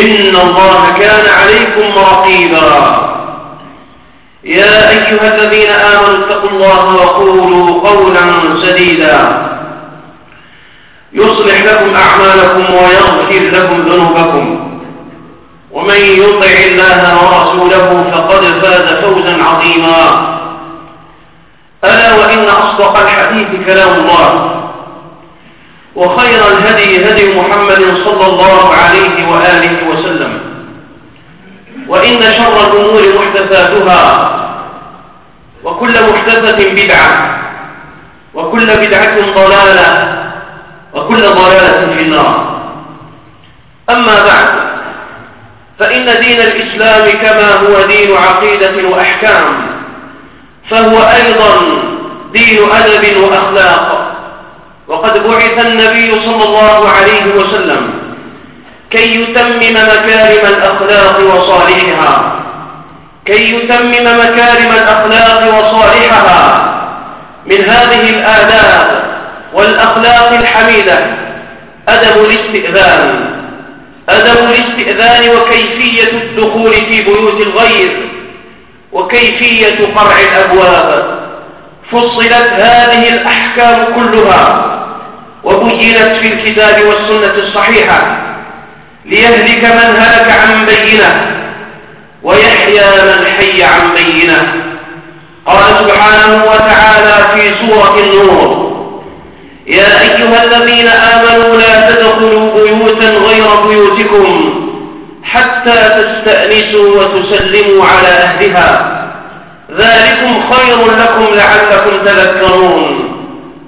إن الله كان عليكم رقيبا. يا أيها الذين آمنوا اتقوا الله وقولوا قولا سديدا. يصلح لكم أعمالكم ويغفر لكم ذنوبكم. ومن يطع الله ورسوله فقد فاز فوزا عظيما. ألا وإن أصدق الحديث كلام الله. وخير الهدي هدي محمد صلى الله عليه وآله وسلم وإن شر الأمور محدثاتها وكل محدثة بدعة وكل بدعة ضلالة وكل ضلالة في النار. أما بعد فإن دين الإسلام كما هو دين عقيدة وأحكام فهو أيضا دين أدب وأخلاق. وقد بعث النبي صلى الله عليه وسلم كي يتمم مكارم الأخلاق وصالحها. كي يتمم مكارم الأخلاق وصالحها من هذه الآداب والأخلاق الحميدة. أدب الاستئذان. أدب الاستئذان وكيفية الدخول في بيوت الغير وكيفية قرع الأبواب. فصلت هذه الأحكام كلها وبينت في الكتاب والسنة الصحيحة ليهلك من هلك عن بينة. ويحيى من حي عن بينة. قال سبحانه وتعالى في سورة النور يا أيها الذين آمنوا لا تدخلوا بيوتا غير بيوتكم حتى تستأنسوا وتسلموا على أهلها. ذلكم خير لكم لعلكم تذكرون.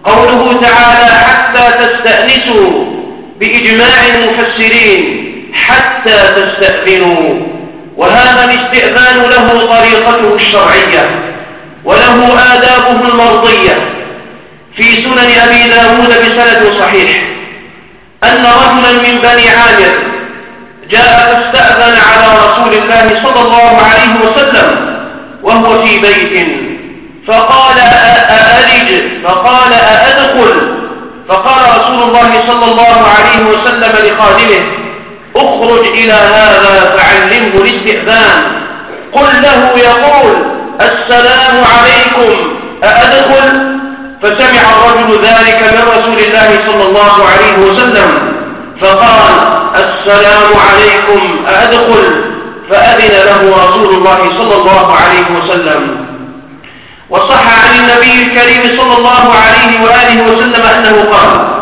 قوله تعالى حتى تستأنسوا بإجماع المفسرين حتى تستأذنوا. وهذا الاستئذان له طريقته الشرعية وله آدابه المرضية. في سنن أبي داود بسند صحيح أن رجلا من بني عامر جاء فاستأذن على رسول الله صلى الله عليه وسلم وهو في بيت. فقال أألج؟ فقال أأدخل؟ فقال رسول الله صلى الله عليه وسلم لخادمه اخرج إلى هذا فعلمه الاستئذان. قل له يقول السلام عليكم أأدخل؟ فسمع الرجل ذلك من رسول الله صلى الله عليه وسلم فقال السلام عليكم أأدخل؟ فأذن له رسول الله صلى الله عليه وسلم. وصح عن النبي الكريم صلى الله عليه وآله وسلم أنه قال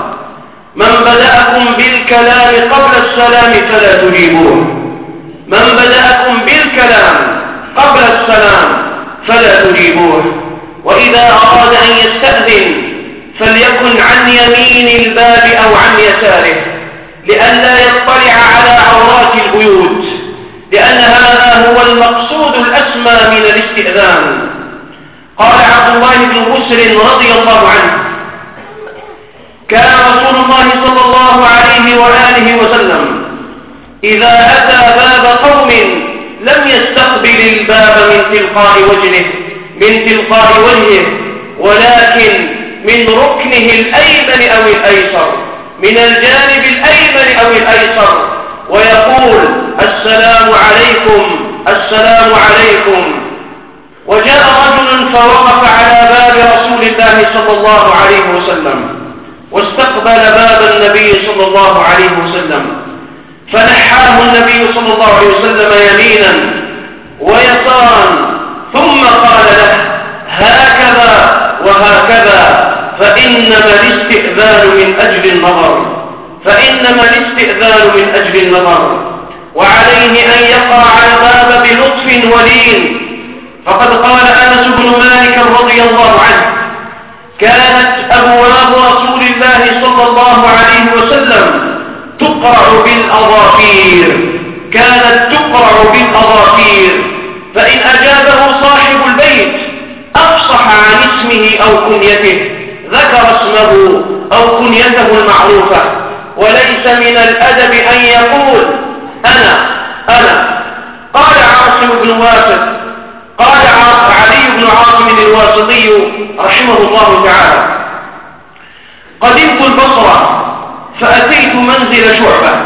من بدأكم بالكلام قبل السلام فلا تجيبوه من بدأكم بالكلام قبل السلام فلا تجيبوه وإذا أراد أن يستأذن فليكن عن يمين الباب أو عن يساره لئلا يطلع على عورات البيوت لأن هذا هو المقصود الأسمى من الاستئذان. قال عبد الله بن بسر رضي الله عنه كان رسول الله صلى الله عليه وآله وسلم إذا أتى باب قوم لم يستقبل الباب من تلقاء وجهه من تلقاء وجهه ولكن من ركنه الأيمن أو الأيسر من الجانب الأيمن أو الأيسر ويقول السلام عليكم السلام عليكم. وجاء رجل فوقف على باب رسول الله صلى الله عليه وسلم. واستقبل باب النبي صلى الله عليه وسلم. فنحاه النبي صلى الله عليه وسلم يمينا ويسارا. ثم قال له هكذا وهكذا فإنما الاستئذان من أجل النظر فإنما الاستئذان من أجل النظر وعليه أن يقع الباب بلطف ولين. فقد قال أنس بن مالك رضي الله عنه كانت أبواب رسول الله صلى الله عليه وسلم تقرع بالأظافير. كانت تقرع بالأظافير. فإن أجابه صاحب البيت أفصح عن اسمه أو كنيته ذكر اسمه أو كنيته المعروفة. وليس من الأدب أن يقول أنا أنا. قال عاصم بن واسد قال علي بن عاصم الواسطي رحمه الله تعالى. قدمت البصرة فأتيت منزل شعبة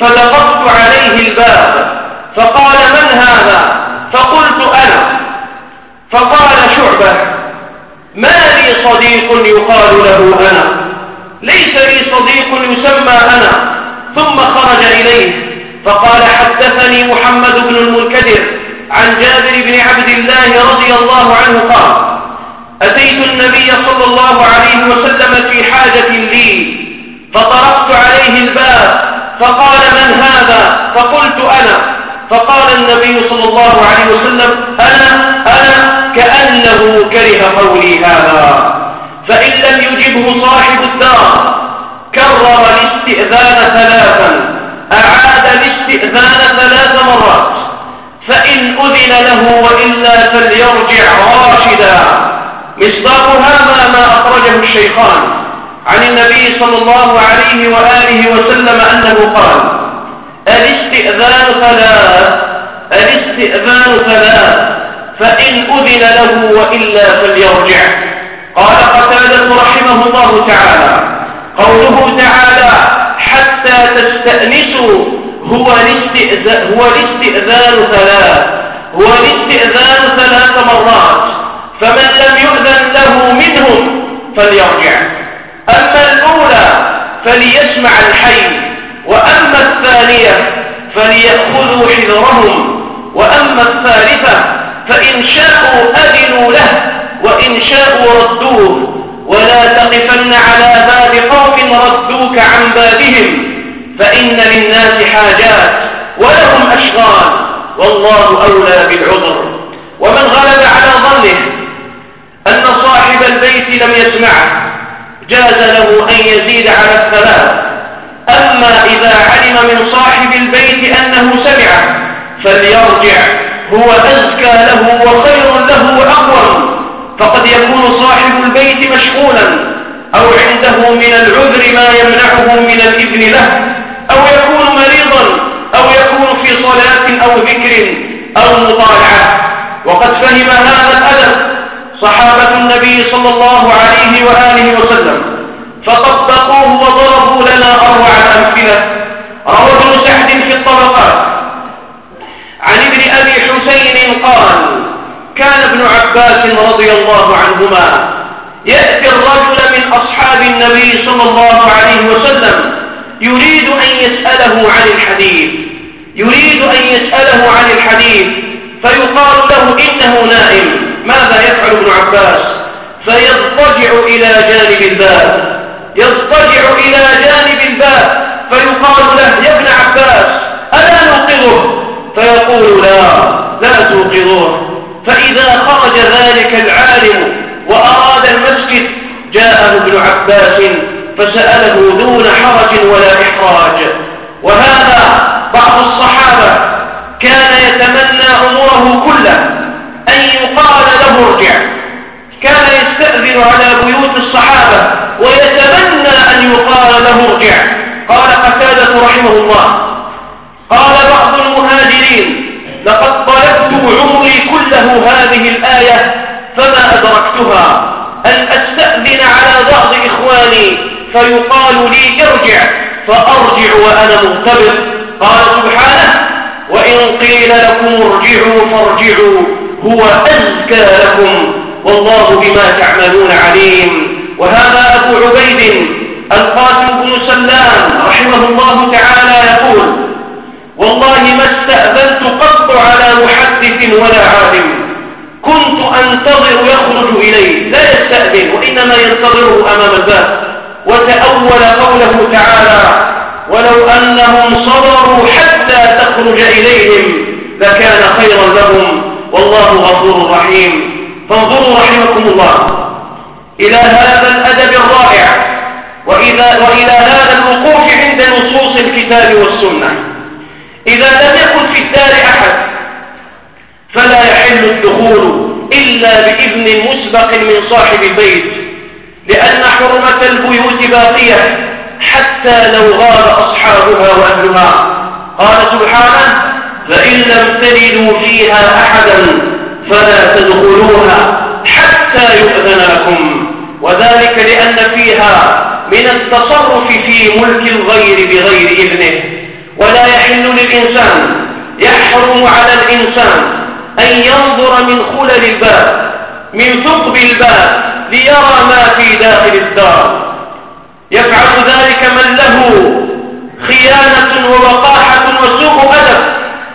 فدققت عليه الباب فقال من هذا؟ فقلت أنا. فقال شعبة ما لي صديق يقال له أنا. ليس لي صديق يسمى أنا. ثم خرج إليه فقال حدثني محمد بن المنكدر عن جابر بن عبد الله رضي الله عنه قال أتيت النبي صلى الله عليه وسلم في حاجة لي فطرقت عليه الباب فقال من هذا؟ فقلت أنا. فقال النبي صلى الله عليه وسلم أنا أنا كأنه كره قولي هذا. فإن لم يجبه صاحب الدار كرر الاستئذان ثلاثا أعاد الاستئذان ثلاث مرات فإن أذن له وإلا فليرجع راشدا. مصداق هذا ما أخرجه الشيخان عن النبي صلى الله عليه وآله وسلم أنه قال الاستئذان ثلاث الاستئذان ثلاث فإن أذن له وإلا فليرجع. قال قتادة رحمه الله تعالى قوله تعالى حتى تستأنسوا هو الاستئذان, هو الاستئذان ثلاث هو الاستئذان ثلاث مرات. فمن لم يؤذن له منهم فليرجع. أما الأولى فليسمع الحي وأما الثانية فليأخذوا حذرهم وأما الثالثة فإن شاءوا أذنوا له وإن شاءوا ردوه. ولا تقفن على باب قوم ردوك عن بابهم فإن للناس حاجات ولهم أشغال والله أولى بالعذر. ومن غلب على ظنه أن صاحب البيت لم يسمعه. جاز له أن يزيد على الثلاث. أما إذا علم من صاحب البيت أنه سمع فليرجع. هو أزكى له وخير له وأقوم فقد يكون صاحب البيت مشغولا أو عنده من العذر ما يمنعه من الإذن له أو يكون مريضا أو يكون في صلاة أو ذكر أو مطالعة. وقد فهم هذا الأدب. صحابة النبي صلى الله عليه وآله وسلم فطبقوه وضربوا لنا أروع الأمثلة. روى ابن سعد في الطبقات. عن ابن أبي حسين قال كان ابن عباس رضي الله عنهما يأتي الرجل من أصحاب النبي صلى الله عليه وسلم يريد أن يسأله عن الحديث يريد أن يسأله عن الحديث. فيقال له إنه نائم. ماذا يفعل ابن عباس؟ فيضطجع إلى جانب الباب. يضطجع إلى جانب الباب. فيقال له يا ابن عباس ألا نوقظه فيقول لا لا توقظوه فإذا خرج ذلك العالم وأراد المسجد جاءه ابن عباس فسأله دون حرج ولا إحراج. وهذا بعض الصحابة كان يتمنى عمره كله أن يقال له ارجع. كان يستأذن على بيوت الصحابة ويتمنى أن يقال له ارجع. قال قتادة رحمه الله. قال بعض المهاجرين لقد طلبت عمري كله هذه الآية فما أدركتها. أن أستأذن على بعض إخواني فيقال لي ارجع فأرجع وأنا مغتبط قال سبحانه وإن قيل لكم ارجعوا فارجعوا هو أزكى لكم والله بما تعملون عليم. وهذا أبو عبيد القاسم بن سلام رحمه الله تعالى يقول والله ما استأذنت قط على محدث ولا عالم. كنت أنتظر يخرج إليه لا يستأذن وإنما ينتظره أمام الباب. وتأول قوله تعالى ولو أنهم صبروا حتى تخرج إليهم لكان خيرا لهم. والله غفور رحيم. فانظروا رحمكم الله إلى هذا الأدب الرائع. وإذا وإلى هذا الوقوف عند نصوص الكتاب والسنة. إذا لم يكن في الدار أحد فلا يحل الدخول إلا بإذن مسبق من صاحب البيت لأن حرمة البيوت باقية. حتى لو غاب أصحابها وأهلها. قال سبحانه فإن لم تجدوا فيها أحدا فلا تدخلوها حتى يؤذن لكم وذلك لأن فيها من التصرف في ملك الغير بغير إذنه. ولا يحل للإنسان يحرم على الإنسان أن ينظر من خلل الباب من ثقب الباب ليرى ما في داخل الدار. يفعل ذلك من له خيانة ووقاحة وسوء أدب.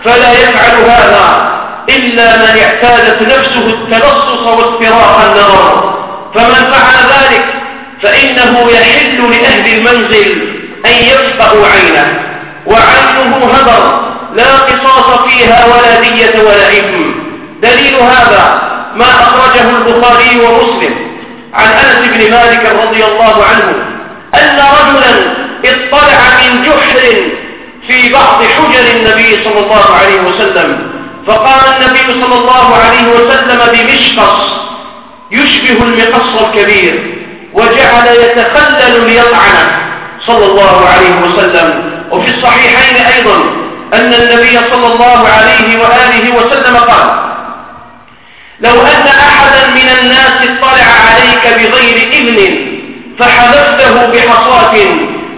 فلا يفعل هذا إلا من اعتادت نفسه التلصص واستراق النظر. فمن فعل ذلك فإنه يحل لأهل المنزل أن يفقأوا عينه. وعينه هدر لا قصاص فيها ولا دية ولا إثم دليل هذا ما أخرجه البخاري ومسلم. عن أنس بن مالك رضي الله عنه أن رجلا اطلع من جحر في بعض حجر النبي صلى الله عليه وسلم فقال النبي صلى الله عليه وسلم بمشقص يشبه المقص الكبير وجعل يتخلل ليطعنه صلى الله عليه وسلم. وفي الصحيحين أيضا أن النبي صلى الله عليه وآله وسلم قال لو أن أحدا من الناس اطلع عليك بغير إذن فحذفته بحصاة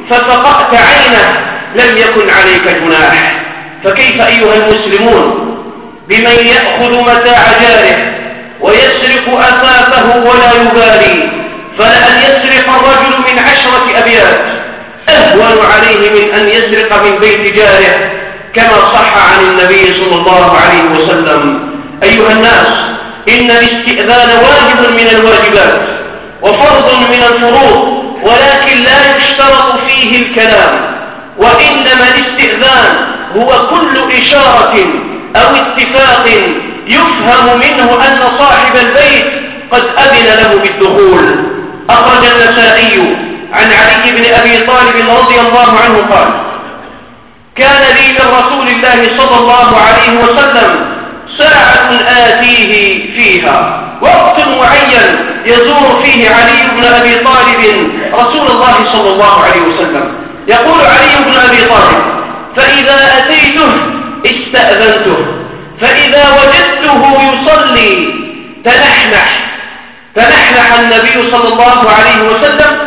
ففقأت عينه لم يكن عليك جناح فكيف أيها المسلمون بمن يأخذ متاع جاره ويسرق أثاثه ولا يبالي فلأن يسرق الرجل من عشرة أبيات؟ أهون عليه من أن يسرق من بيت جاره كما صح عن النبي صلى الله عليه وسلم. أيها الناس إن الاستئذان واجب من الواجبات. وفرض من الفروض ولكن لا يشترط فيه الكلام. وإنما الاستئذان هو كل إشارة أو اتفاق يفهم منه أن صاحب البيت قد أذن له بالدخول. أخرج النسائي عن علي بن أبي طالب رضي الله عنه قال كان لي من رسول الله صلى الله عليه وسلم ساعة آتيه فيها. وقت معين يزور فيه علي بن أبي طالب رسول الله صلى الله عليه وسلم. يقول علي بن أبي طالب فإذا أتيته استأذنته فإذا وجدته يصلي تنحنح تنحنح النبي صلى الله عليه وسلم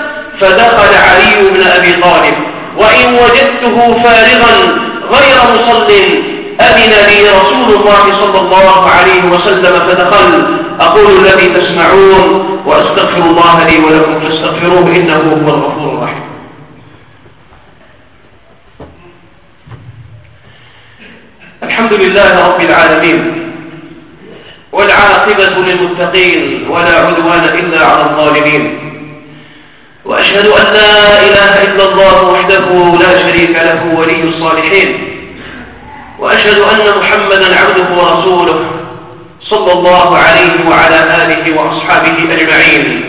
فدخل علي بن أبي طالب. وإن وجدته فارغا غير مصل أذن لي رسول الله صلى الله عليه وسلم فدخل. أقول الذي تسمعون وأستغفر الله لي ولكم فاستغفروه إنه هو الغفور الرحيم. الحمد لله رب العالمين والعاقبة للمتقين ولا عدوان إلا على الظالمين. وأشهد أن لا إله إلا الله وحده لا شريك له ولي الصالحين. وأشهد أن محمدا عبده ورسوله صلى الله عليه وعلى آله وأصحابه أجمعين.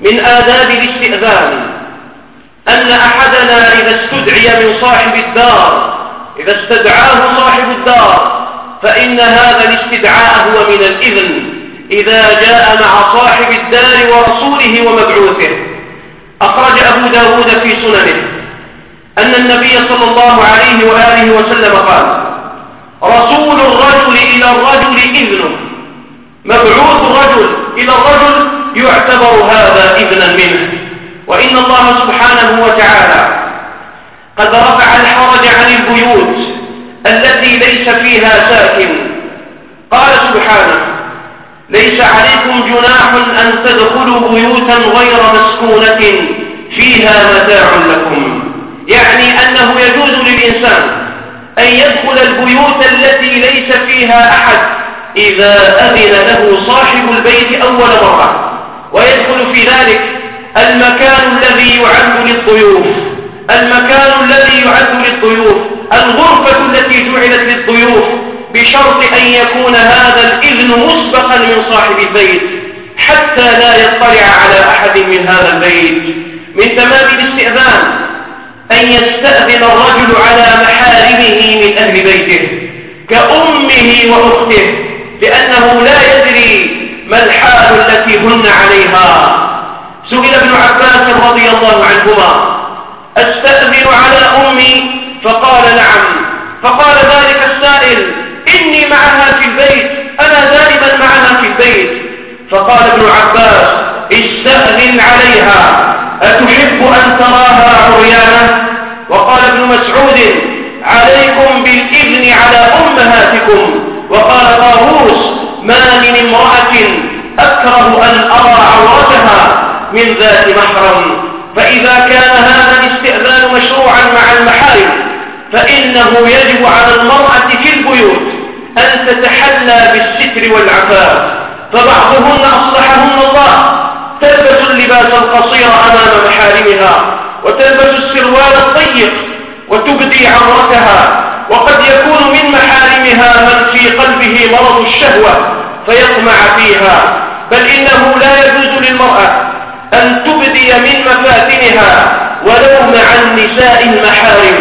من آداب الاستئذان أن أحدنا إذا استدعي من صاحب الدار إذا استدعاه صاحب الدار فإن هذا الاستدعاء هو من الإذن إذا جاء مع صاحب الدار ورسوله ومبعوثه. أخرج أبو داود في سننه. أن النبي صلى الله عليه وآله وسلم قال رسول الرجل إلى الرجل إذنه مبعوث الرجل إلى الرجل يعتبر هذا إذنا منه. وإن الله سبحانه وتعالى قد رفع الحرج عن البيوت التي ليس فيها ساكن. قال سبحانه ليس عليكم جناح أن تدخلوا بيوتا غير مسكونة فيها متاع لكم. للإنسان أن يدخل البيوت التي ليس فيها أحد إذا أذن له صاحب البيت أول مرة ويدخل في ذلك المكان الذي يعد للضيوف المكان الذي يعد للضيوف الغرفة التي جعلت للضيوف بشرط أن يكون هذا الإذن مسبقا من صاحب البيت حتى لا يطلع على أحد من هذا البيت. من تمام الاستئذان أن يستأذن الرجل على محارمه من أهل بيته كأمه وأخته لأنه لا يدري ما الحال التي هن عليها. سئل ابن عباس رضي الله عنهما أستأذن على أمي؟ فقال نعم. فقال ذلك السائل إني معها في البيت أنا دائما معها في البيت. فقال ابن عباس استأذن عليها. أتحب أن تراها عريانة وقال ابن مسعود عليكم بالإذن على أمهاتكم. وقال طاووس ما من امرأة أكره أن أرى عورتها من ذات محرم. فإذا كان هذا الاستئذان مشروعا مع المحارم فإنه يجب على المرأة في البيوت أن تتحلى بالستر والعفاف. فبعضهن أصلحهن الله تلبس اللباس القصير أمام محارمها وتلبس السروال الضيق وتبدي عورتها وقد يكون من محارمها من في قلبه مرض الشهوة فيطمع فيها بل إنه لا يجوز للمرأة أن تبدي من مفاتنها ولو مع النساء المحارم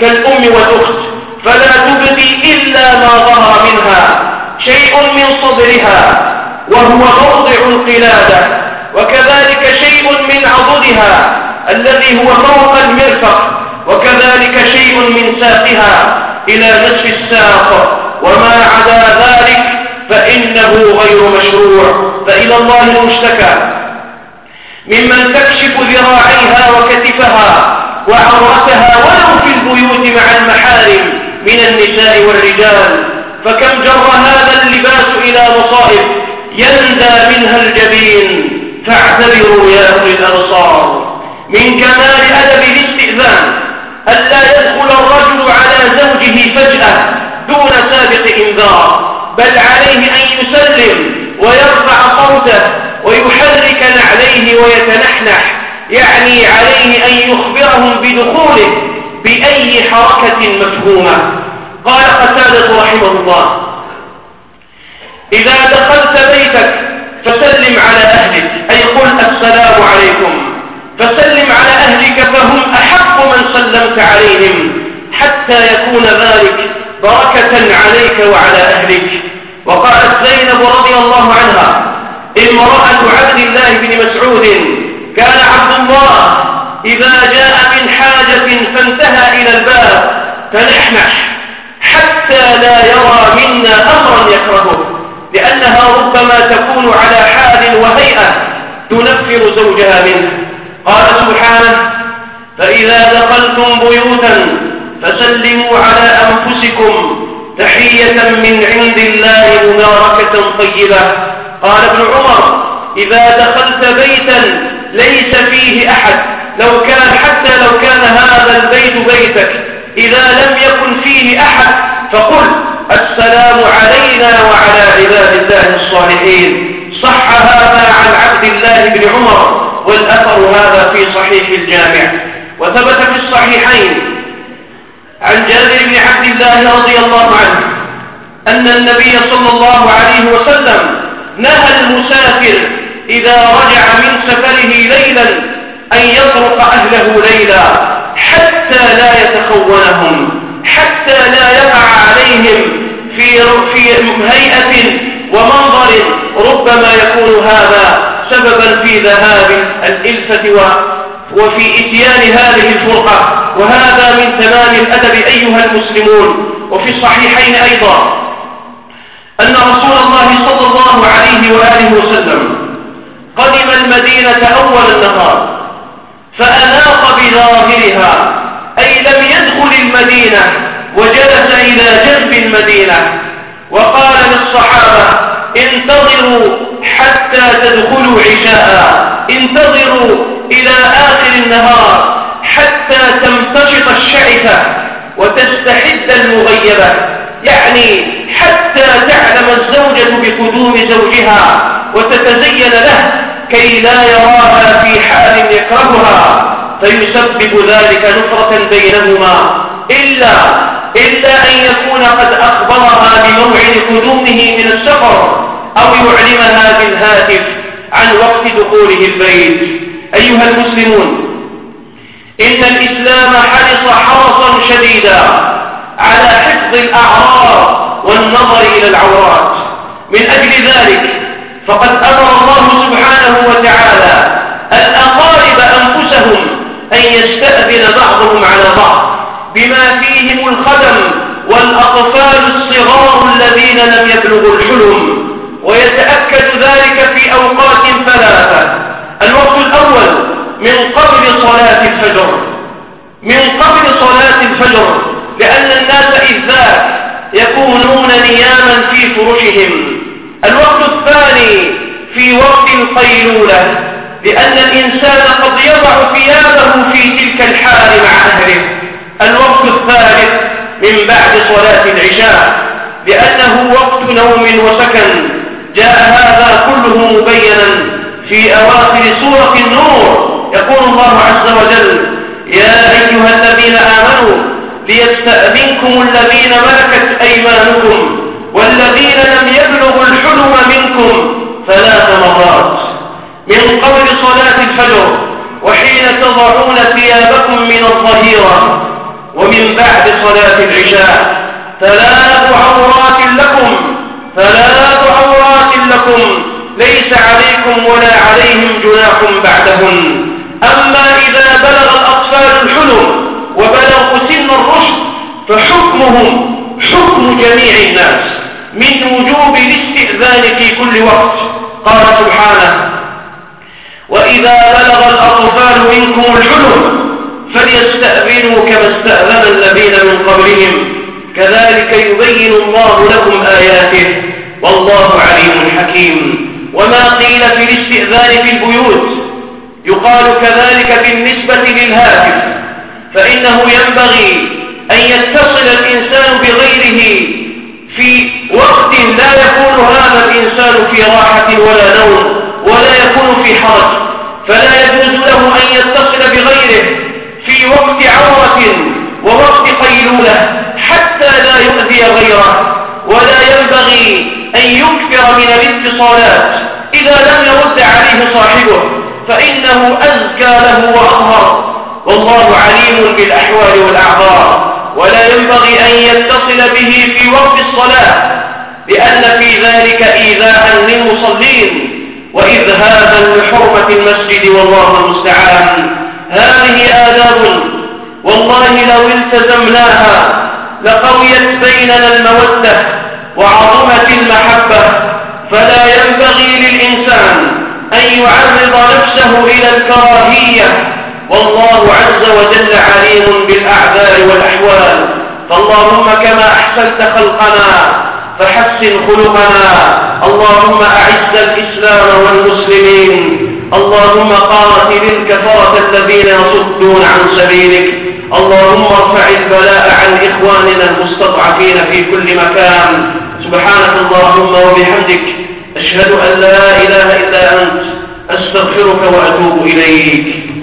كالأم والأخت فلا تبدي إلا ما ظهر منها شيء من صدرها وهو موضع القلادة وكذلك شيء من عضدها الذي هو فوق المرفق وكذلك شيء من ساقها إلى نصف الساق. وما عدا ذلك فإنه غير مشروع. فإلى الله المشتكى. ممن تكشف ذراعيها وكتفها وعورتها ولو في البيوت مع المحارم من النساء والرجال فكم جر هذا اللباس إلى مصائب يندى منها الجبين. فاعتبروا يا أولي الأبصار من كمال أدب الاستئذان ألا يدخل الرجل على زوجه فجأة دون سابق إنذار بل عليه أن يسلم ويرفع صوته ويحرك نعليه ويتنحنح يعني عليه أن يخبرهم بدخوله بأي حركة مفهومة. قال قتادة رحمه الله إذا دخلت بيتك فسلم على أهلك أي قل السلام عليكم. فسلم على أهلك فهم أحق من سلمت عليهم حتى يكون ذلك بركة عليك وعلى أهلك. وقالت زينب رضي الله عنها امرأة عبد الله بن مسعود كان عبد الله إذا جاء من حاجة فانتهى إلى الباب تنحنح حتى لا يرى منا أمرا يكرهه. لأنها ربما تكون على حال وهيئة تنفر زوجها منه. قال سبحانه فإذا دخلتم بيوتا فسلموا على أنفسكم تحية من عند الله مباركة طيبة. قال ابن عمر إذا دخلت بيتا ليس فيه أحد. لو كان حتى لو كان هذا البيت بيتك إذا لم يكن فيه أحد فقل السلام علينا وعلى عباد الله الصالحين. صح هذا عن عبد الله بن عمر والأثر هذا في صحيح الجامع. وثبت في الصحيحين عن جابر بن عبد الله رضي الله عنه أن النبي صلى الله عليه وسلم نهى المسافر إذا رجع من سفره ليلا أن يطرق أهله ليلا حتى لا يتخونهم. حتى لا يقع عليهم في في هيئة ومنظر ربما يكون هذا سببا في ذهاب الإلفة وفي إتيان هذه الفرقة. وهذا من تمام الأدب أيها المسلمون. وفي الصحيحين أيضا. أن رسول الله صلى الله عليه وآله وسلم قدم المدينة أول النهار فأناق بظاهرها أي المدينة وجلس إلى جنب المدينة وقال للصحابة انتظروا حتى تدخلوا عشاء انتظروا إلى آخر النهار حتى تمتشط الشعثة وتستحد المغيبة يعني حتى تعلم الزوجة بقدوم زوجها وتتزين له كي لا يراها في حال يكرهها فيسبب ذلك نفرة بينهما. إلا إلا أن يكون قد أخبرها بموعد قدومه من السفر أو يعلمها بالهاتف عن وقت دخوله البيت. أيها المسلمون إن الإسلام حرص حرصا شديدا على حفظ الأعراض والنظر إلى العورات. من أجل ذلك فقد أمر الله سبحانه وتعالى الأقارب أنفسهم أن يستأذن بعضهم على بعض. بما فيهم الخدم والأطفال الصغار الذين لم يبلغوا الحلم ويتأكد ذلك في أوقات ثلاثة. الوقت الأول من قبل صلاة الفجر. من قبل صلاة الفجر لأن الناس إذ ذاك يكونون نياما في فرشهم الوقت الثاني في وقت القيلولة لأن الإنسان قد يضع ثيابه في تلك الحال مع أهله. الوقت الثالث من بعد صلاة العشاء لأنه وقت نوم وسكن. جاء هذا كله مبينا في أواخر سورة النور. يقول الله عز وجل يا أيها الذين آمنوا ليستأذنكم الذين ملكت أيمانكم والذين لم يبلغوا الحلم منكم ثلاث مرات. من قبل صلاة الفجر وحين تضعون ثيابكم من الظهيرة ومن بعد صلاة العشاء. ثلاث عورات لكم. ثلاث عورات لكم. ليس عليكم ولا عليهم جناح بعدهن. أما إذا بلغ الأطفال الحلم وبلغوا سن الرشد فحكمهم حكم جميع الناس من وجوب الاستئذان في كل وقت. قال سبحانه وإذا بلغ الأطفال منكم الحلم فليستأذنوا كما استأذن الذين من قبلهم. كذلك يبين الله لكم آياته. والله عليم حكيم. وما قيل في الاستئذان في البيوت. يقال كذلك بالنسبة للهاتف. فإنه ينبغي أن يتصل الإنسان بغيره في وقت لا يكون هذا الإنسان في راحة ولا نوم ولا يكون في حرج. فلا يجوز له أن يتصل بغيره. في وقت عورة ووقت قيلولة حتى لا يؤذي غيره ولا ينبغي أن يكثر من الاتصالات. إذا لم يرد عليه صاحبه فإنه أزكى له وأظهر والله عليم بالأحوال والأعذار. ولا ينبغي أن يتصل به في وقت الصلاة لأن في ذلك إيذاء للمصلين. وإذهابا لحرمة المسجد والله المستعان. هذه التزمناها لقويت بيننا المودة وعظمت المحبة فلا ينبغي للإنسان أن يعرض نفسه إلى الكراهية. والله عز وجل عليم بالأعذار والأحوال. فاللهم كما أحسنت خلقنا فحسن خلقنا. اللهم أعز الإسلام والمسلمين. اللهم قاتل الكفرة الذين يصدون عن سبيلك. اللهم ارفع البلاء عن إخواننا المستضعفين في كل مكان. سبحانك اللهم وبحمدك أشهد أن لا إله إلا أنت أستغفرك وأتوب إليك.